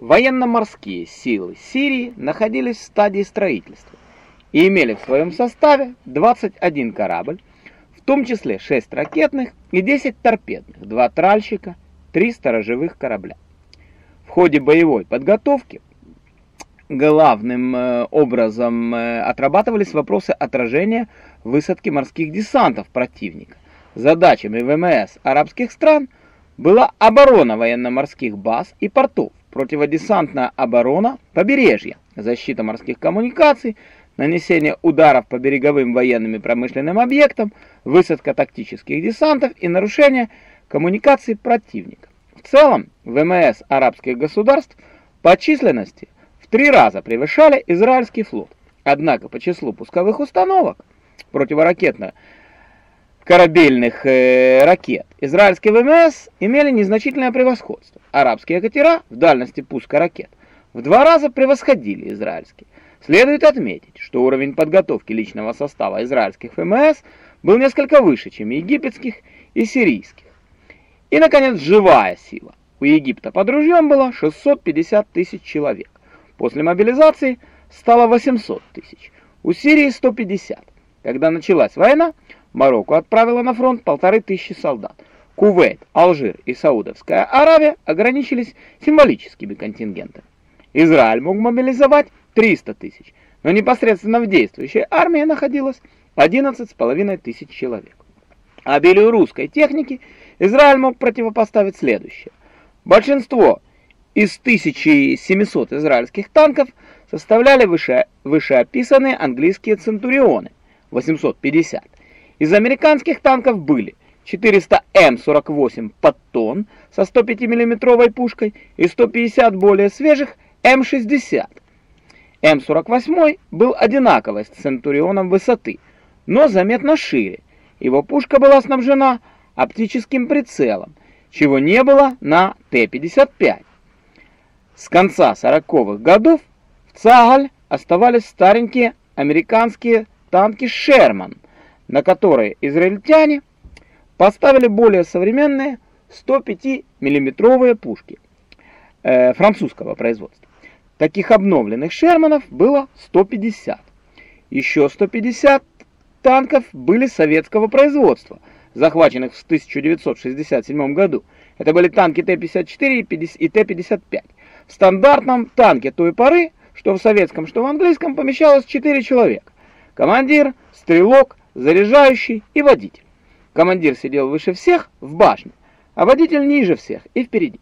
Военно-морские силы Сирии находились в стадии строительства и имели в своем составе 21 корабль, в том числе 6 ракетных и 10 торпедных, 2 тральщика, 3 сторожевых корабля. В ходе боевой подготовки главным э, образом э, отрабатывались вопросы отражения высадки морских десантов противника. Задачами ВМС арабских стран была оборона военно-морских баз и портов, противодесантная оборона побережья, защита морских коммуникаций, нанесение ударов по береговым военным и промышленным объектам, высадка тактических десантов и нарушение коммуникаций противника. В целом, ВМС арабских государств по численности в три раза превышали израильский флот. Однако по числу пусковых установок противоракетно корабельных э, ракет израильские ВМС имели незначительное превосходство. Арабские катера в дальности пуска ракет в два раза превосходили израильские. Следует отметить, что уровень подготовки личного состава израильских ВМС был несколько выше, чем египетских и сирийских. И, наконец, живая сила. У Египта под ружьем было 650 тысяч человек. После мобилизации стало 800 тысяч. У Сирии 150. Когда началась война, Марокко отправило на фронт полторы тысячи солдат. Кувейт, Алжир и Саудовская Аравия ограничились символическими контингентами. Израиль мог мобилизовать 300 тысяч, но непосредственно в действующей армии находилось 11,5 тысяч человек. Обилию русской техники Израиль мог противопоставить следующее. Большинство из 1700 израильских танков составляли выше, вышеописанные английские центурионы 850. Из американских танков были 400 М48 Паттон со 105 миллиметровой пушкой и 150 более свежих М60. М48 был одинаковой с Центурионом высоты, но заметно шире. Его пушка была снабжена оптическим прицелом, чего не было на Т-55. С конца 40-х годов в Цагаль оставались старенькие американские танки «Шерман», на которые израильтяне поставили более современные 105 миллиметровые пушки э, французского производства. Таких обновленных Шерманов было 150. Еще 150 танков были советского производства, захваченных в 1967 году. Это были танки Т-54 и Т-55. В стандартном танке той поры, что в советском, что в английском, помещалось 4 человека. Командир, стрелок, заряжающий и водитель. Командир сидел выше всех в башне, а водитель ниже всех и впереди.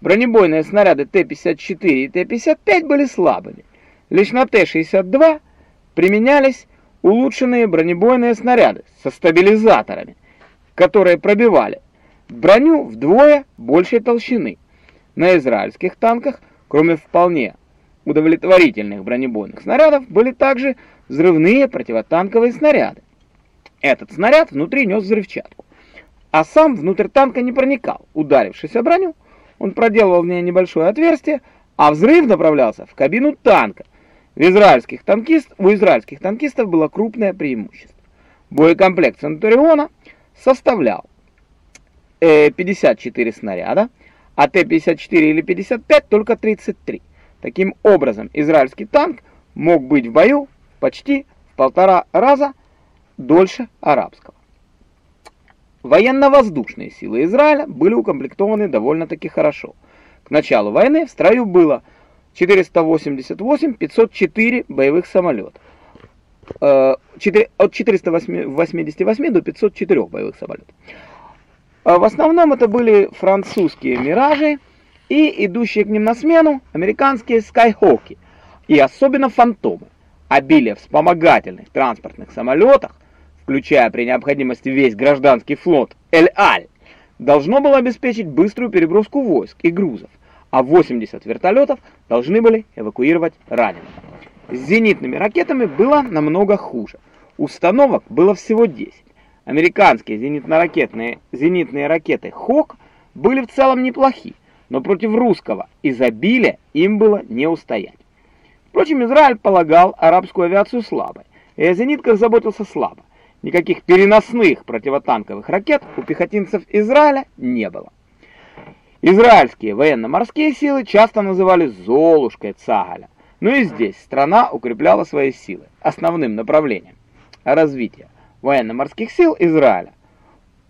Бронебойные снаряды Т-54 и Т-55 были слабыми. Лишь на Т-62 применялись улучшенные бронебойные снаряды со стабилизаторами, которые пробивали броню вдвое большей толщины. На израильских танках, кроме вполне удовлетворительных бронебойных снарядов, были также взрывные противотанковые снаряды. Этот снаряд внутри нес взрывчатку, а сам внутрь танка не проникал. Ударившись о броню, он проделывал в ней небольшое отверстие, а взрыв направлялся в кабину танка. В израильских танкист, у израильских танкистов было крупное преимущество. Боекомплект Центуриона составлял э, 54 снаряда, а Т-54 или 55 только 33. Таким образом, израильский танк мог быть в бою почти в полтора раза дольше арабского. Военно-воздушные силы Израиля были укомплектованы довольно-таки хорошо. К началу войны в строю было 488-504 боевых самолетов. Э, от 488 до 504 боевых самолетов. А в основном это были французские «Миражи» и идущие к ним на смену американские «Скайхоки» и особенно «Фантомы». Обилие вспомогательных транспортных самолетах включая при необходимости весь гражданский флот Эль-Аль, должно было обеспечить быструю переброску войск и грузов, а 80 вертолетов должны были эвакуировать раненых. С зенитными ракетами было намного хуже. Установок было всего 10. Американские зенитно-ракетные зенитные ракеты «Хок» были в целом неплохи, но против русского изобилия им было не устоять. Впрочем, Израиль полагал арабскую авиацию слабой, и о зенитках заботился слабо. Никаких переносных противотанковых ракет у пехотинцев Израиля не было. Израильские военно-морские силы часто называли «Золушкой Цагаля». Но и здесь страна укрепляла свои силы. Основным направлением развития военно-морских сил Израиля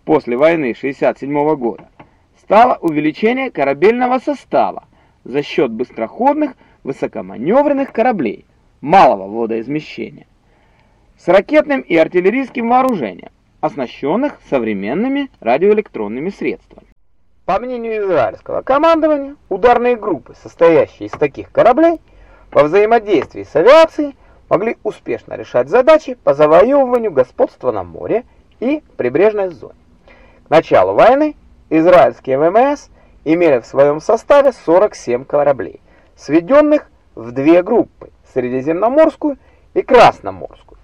после войны 1967 года стало увеличение корабельного состава за счет быстроходных высокоманевренных кораблей малого водоизмещения с ракетным и артиллерийским вооружением, оснащенных современными радиоэлектронными средствами. По мнению израильского командования, ударные группы, состоящие из таких кораблей, по взаимодействии с авиацией могли успешно решать задачи по завоевыванию господства на море и прибрежной зоне. К началу войны израильские ВМС имели в своем составе 47 кораблей, сведенных в две группы – Средиземноморскую и Красноморскую.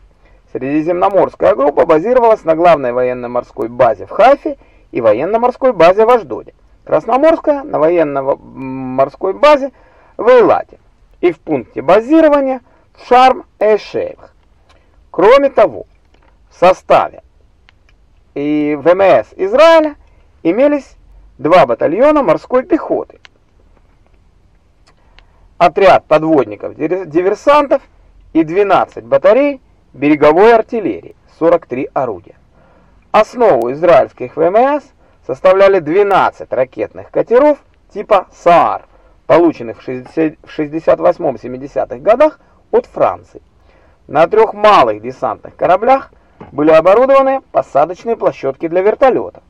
Средиземноморская группа базировалась на главной военно-морской базе в Хайфе и военно-морской базе в Аждоде. Красноморская на военно-морской базе в Эйлате и в пункте базирования в Шарм-э-Шейх. Кроме того, в составе и ВМС Израиля имелись два батальона морской пехоты, отряд подводников-диверсантов и 12 батарей береговой артиллерии, 43 орудия. Основу израильских ВМС составляли 12 ракетных катеров типа СААР, полученных в 68-70-х годах от Франции. На трех малых десантных кораблях были оборудованы посадочные площадки для вертолетов,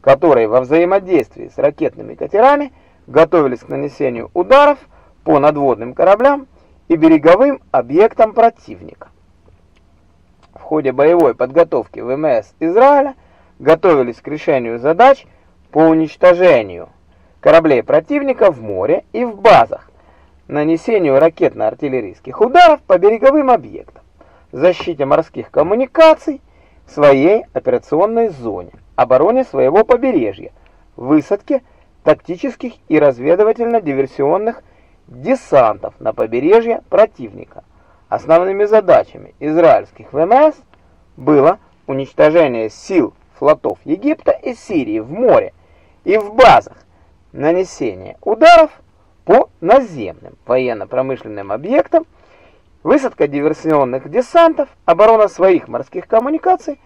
которые во взаимодействии с ракетными катерами готовились к нанесению ударов по надводным кораблям и береговым объектам противника. В ходе боевой подготовки ВМС Израиля готовились к решению задач по уничтожению кораблей противника в море и в базах, нанесению ракетно-артиллерийских ударов по береговым объектам, защите морских коммуникаций в своей операционной зоне, обороне своего побережья, высадке тактических и разведывательно-диверсионных десантов на побережье противника. Основными задачами израильских ВМС было уничтожение сил флотов Египта и Сирии в море и в базах, нанесение ударов по наземным военно-промышленным объектам, высадка диверсионных десантов, оборона своих морских коммуникаций,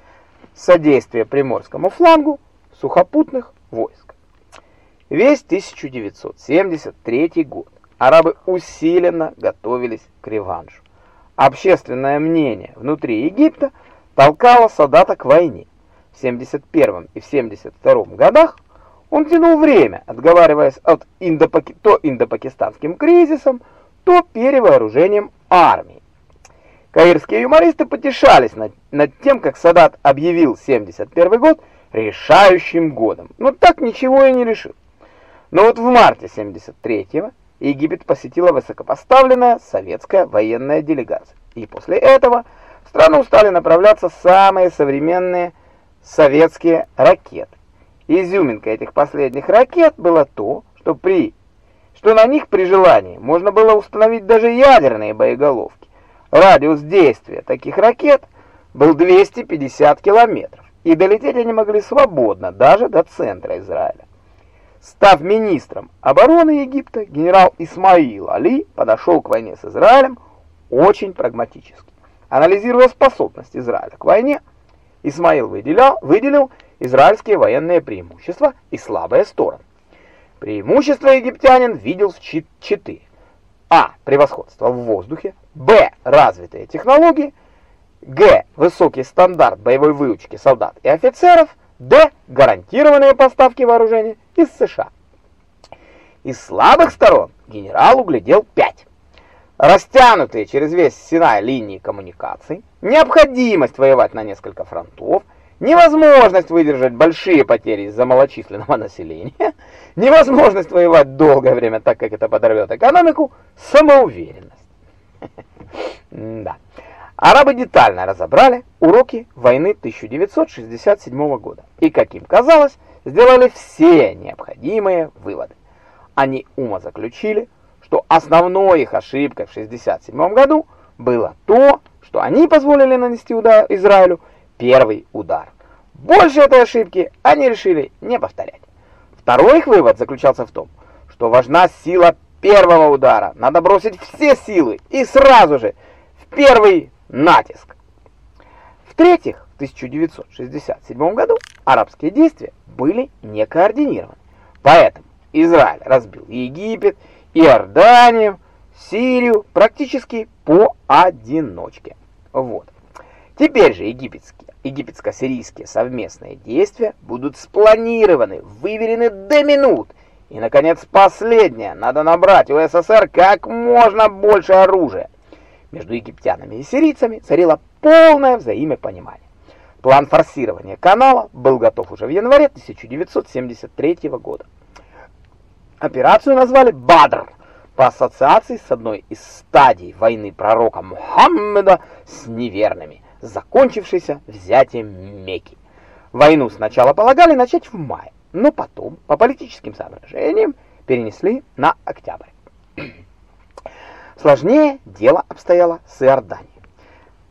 содействие приморскому флангу сухопутных войск. Весь 1973 год арабы усиленно готовились к реваншу. Общественное мнение внутри Египта толкало Садата к войне. В 71 и в 72 годах он тянул время, отговариваясь от индопаки... то индопакистанским кризисом, то перевооружением армии. Каирские юмористы потешались над, над тем, как Садат объявил 71 год решающим годом, но так ничего и не решил. Но вот в марте 73-го Египет посетила высокопоставленная советская военная делегация. И после этого в страну стали направляться самые современные советские ракеты. Изюминка этих последних ракет было то, что при что на них при желании можно было установить даже ядерные боеголовки. Радиус действия таких ракет был 250 километров, и долететь они могли свободно даже до центра Израиля. Став министром обороны Египта, генерал Исмаил Али подошел к войне с Израилем очень прагматически. Анализируя способность Израиля к войне, Исмаил выделял, выделил израильские военные преимущества и слабые стороны. Преимущества египтянин видел в четыре. А. Превосходство в воздухе. Б. Развитые технологии. Г. Высокий стандарт боевой выучки солдат и офицеров. Д. Гарантированные поставки вооружения из США. Из слабых сторон генерал углядел пять. Растянутые через весь Синай линии коммуникаций, необходимость воевать на несколько фронтов, невозможность выдержать большие потери из-за малочисленного населения, невозможность воевать долгое время так, как это подорвет экономику, самоуверенность. Да. Арабы детально разобрали уроки войны 1967 года и, как им казалось, сделали все необходимые выводы. Они умозаключили, что основной их ошибкой в 1967 году было то, что они позволили нанести удар Израилю первый удар. Больше этой ошибки они решили не повторять. Второй их вывод заключался в том, что важна сила первого удара. Надо бросить все силы и сразу же в первый натиск. В-третьих, в 1967 году арабские действия были не координированы. Поэтому Израиль разбил Египет, Иорданию, Сирию практически поодиночке. Вот. Теперь же египетские, египетско-сирийские совместные действия будут спланированы, выверены до минут. И, наконец, последнее. Надо набрать у СССР как можно больше оружия. Между египтянами и сирийцами царило полное взаимопонимание. План форсирования канала был готов уже в январе 1973 года. Операцию назвали «Бадр» по ассоциации с одной из стадий войны пророка Мухаммеда с неверными, закончившейся взятием Мекки. Войну сначала полагали начать в мае, но потом, по политическим соображениям, перенесли на октябрь. Сложнее дело обстояло с Иорданией.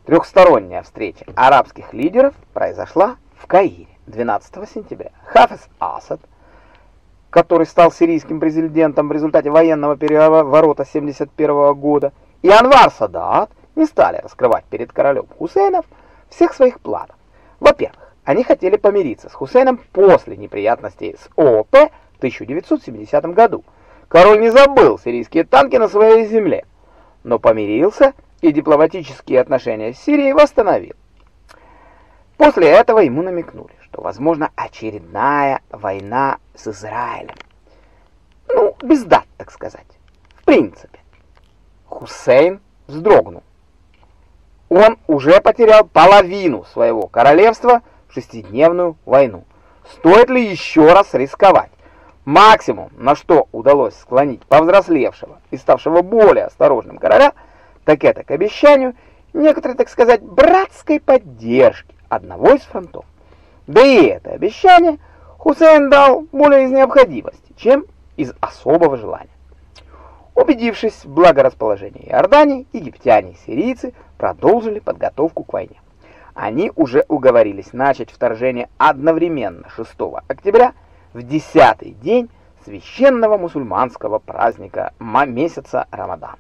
Трехсторонняя встреча арабских лидеров произошла в Каире 12 сентября. Хафез Асад – который стал сирийским президентом в результате военного переворота 71 года, и Анвар Садат не стали раскрывать перед королем Хусейном всех своих планов. Во-первых, они хотели помириться с Хусейном после неприятностей с ООП в 1970 году. Король не забыл сирийские танки на своей земле, но помирился и дипломатические отношения с Сирией восстановил. После этого ему намекнули, что возможно очередная война с Израилем. Ну, без дат, так сказать. В принципе. Хусейн вздрогнул. Он уже потерял половину своего королевства в шестидневную войну. Стоит ли еще раз рисковать? Максимум, на что удалось склонить повзрослевшего и ставшего более осторожным короля, так это к обещанию некоторой, так сказать, братской поддержки одного из фронтов. Да и это обещание Хусейн дал более из необходимости, чем из особого желания. Убедившись в благорасположении Иордании, египтяне и сирийцы продолжили подготовку к войне. Они уже уговорились начать вторжение одновременно 6 октября в 10-й день священного мусульманского праздника месяца Рамадан,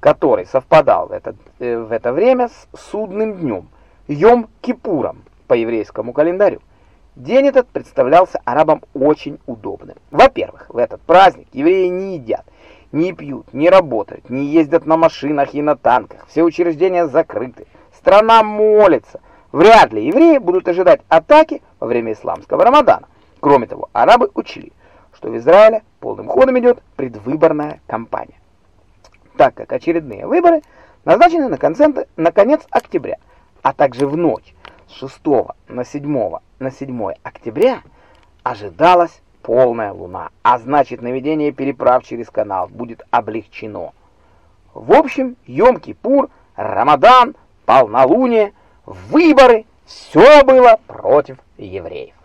который совпадал в это, э, в это время с судным днем, Йом-Кипуром по еврейскому календарю. День этот представлялся арабам очень удобным. Во-первых, в этот праздник евреи не едят, не пьют, не работают, не ездят на машинах и на танках. Все учреждения закрыты. Страна молится. Вряд ли евреи будут ожидать атаки во время исламского Рамадана. Кроме того, арабы учли, что в Израиле полным ходом идет предвыборная кампания. Так как очередные выборы назначены на, конце, на конец октября, а также в ночь с 6 на 7, на 7 октября ожидалась полная луна, а значит наведение переправ через канал будет облегчено. В общем, Йом-Кипур, Рамадан, полнолуние, выборы – все было против евреев.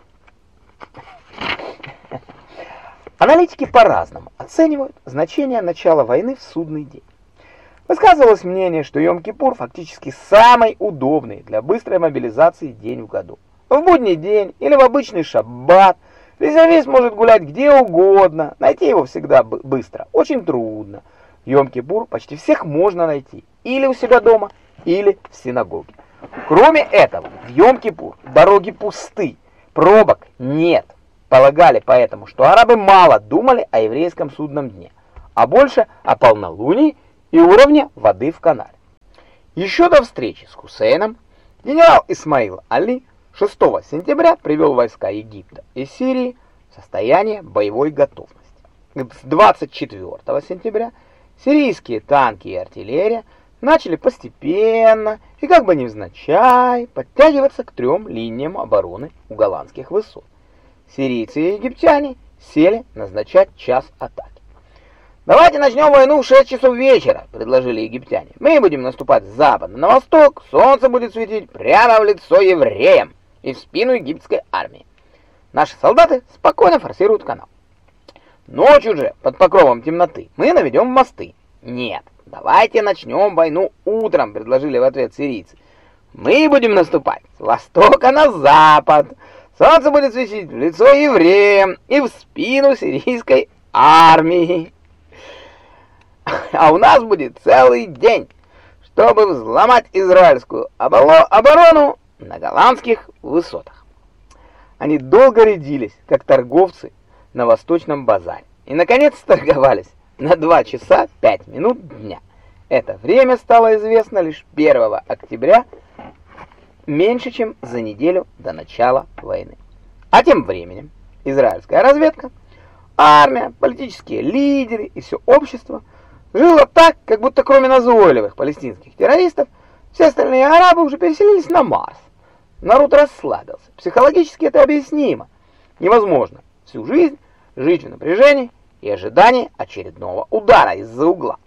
Аналитики по-разному оценивают значение начала войны в судный день. Высказывалось мнение, что Йом-Кипур фактически самый удобный для быстрой мобилизации день в году. В будний день или в обычный шаббат резервист может гулять где угодно, найти его всегда быстро, очень трудно. Йом-Кипур почти всех можно найти или у себя дома, или в синагоге. Кроме этого, в Йом-Кипур дороги пусты, пробок нет. Полагали поэтому, что арабы мало думали о еврейском судном дне, а больше о полнолунии и уровня воды в канале. Еще до встречи с Хусейном генерал Исмаил Али 6 сентября привел войска Египта и Сирии в состояние боевой готовности. С 24 сентября сирийские танки и артиллерия начали постепенно и как бы невзначай подтягиваться к трем линиям обороны у голландских высот. Сирийцы и египтяне сели назначать час атаки. «Давайте начнем войну в 6 часов вечера», — предложили египтяне. «Мы будем наступать с запада на восток, солнце будет светить прямо в лицо евреям и в спину египетской армии. Наши солдаты спокойно форсируют канал. Ночью же, под покровом темноты, мы наведем мосты. Нет, давайте начнем войну утром, предложили в ответ сирийцы. Мы будем наступать с востока на запад. Солнце будет светить в лицо евреям и в спину сирийской армии. А у нас будет целый день, чтобы взломать израильскую оборону на голландских высотах. Они долго рядились, как торговцы на восточном базаре, и, наконец, торговались на 2 часа 5 минут дня. Это время стало известно лишь 1 октября, меньше чем за неделю до начала войны. А тем временем израильская разведка, армия, политические лидеры и все общество жило так, как будто кроме назойливых палестинских террористов, все остальные арабы уже переселились на Марс. Народ расслабился. Психологически это объяснимо. Невозможно всю жизнь жить в напряжении и ожидании очередного удара из-за угла.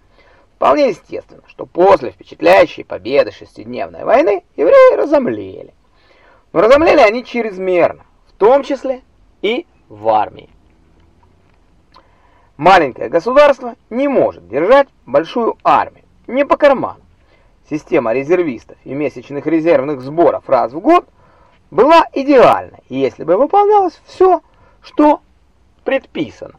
Вполне естественно, что после впечатляющей победы шестидневной войны евреи разомлели. Но разомлели они чрезмерно, в том числе и в армии. Маленькое государство не может держать большую армию, не по карману. Система резервистов и месячных резервных сборов раз в год была идеальна, если бы выполнялось все, что предписано.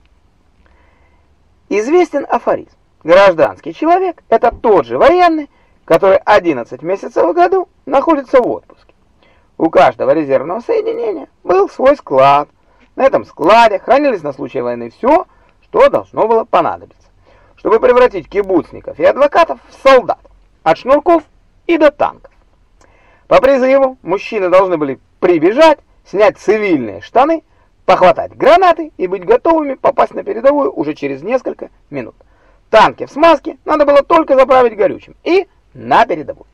Известен афоризм. Гражданский человек – это тот же военный, который 11 месяцев в году находится в отпуске. У каждого резервного соединения был свой склад. На этом складе хранились на случай войны все, что должно было понадобиться, чтобы превратить кибуцников и адвокатов в солдат от шнурков и до танков. По призыву мужчины должны были прибежать, снять цивильные штаны, похватать гранаты и быть готовыми попасть на передовую уже через несколько минут. Танки в смазке надо было только заправить горючим и на передовую.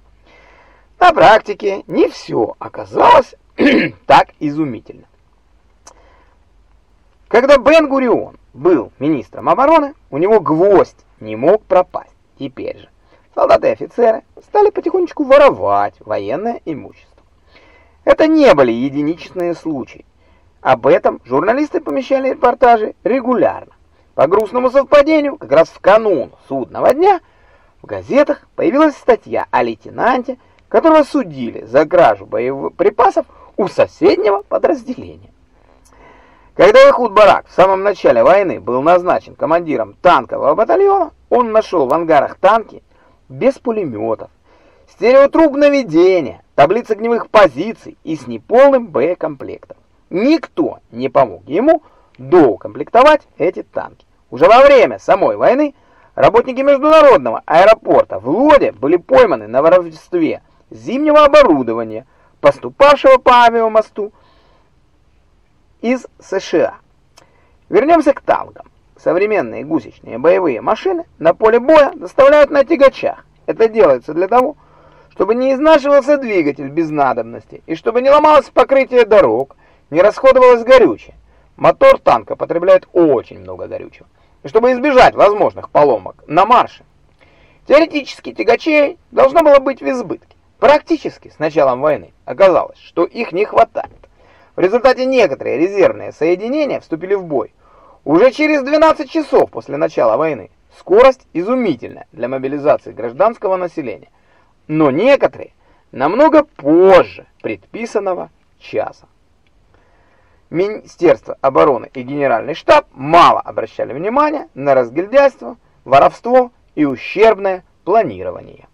На практике не все оказалось так изумительно. Когда Бен-Гурион был министром обороны, у него гвоздь не мог пропасть. Теперь же солдаты и офицеры стали потихонечку воровать военное имущество. Это не были единичные случаи. Об этом журналисты помещали репортажи регулярно. По грустному совпадению, как раз в канун судного дня, в газетах появилась статья о лейтенанте, которого судили за кражу боеприпасов у соседнего подразделения. Когда Эхуд Барак в самом начале войны был назначен командиром танкового батальона, он нашел в ангарах танки без пулеметов, стереотруб наведения, таблиц огневых позиций и с неполным боекомплектом. Никто не помог ему доукомплектовать эти танки. Уже во время самой войны работники международного аэропорта в Лоде были пойманы на воровстве зимнего оборудования, поступавшего по авиамосту из США. Вернемся к танкам. Современные гусечные боевые машины на поле боя доставляют на тягачах. Это делается для того, чтобы не изнашивался двигатель без надобности и чтобы не ломалось покрытие дорог, не расходовалось горючее. Мотор танка потребляет очень много горючего. И чтобы избежать возможных поломок на марше, теоретически тягачей должно было быть в избытке. Практически с началом войны оказалось, что их не хватает. В результате некоторые резервные соединения вступили в бой уже через 12 часов после начала войны. Скорость изумительная для мобилизации гражданского населения, но некоторые намного позже предписанного часа. Министерство обороны и Генеральный штаб мало обращали внимания на разгильдяйство, воровство и ущербное планирование.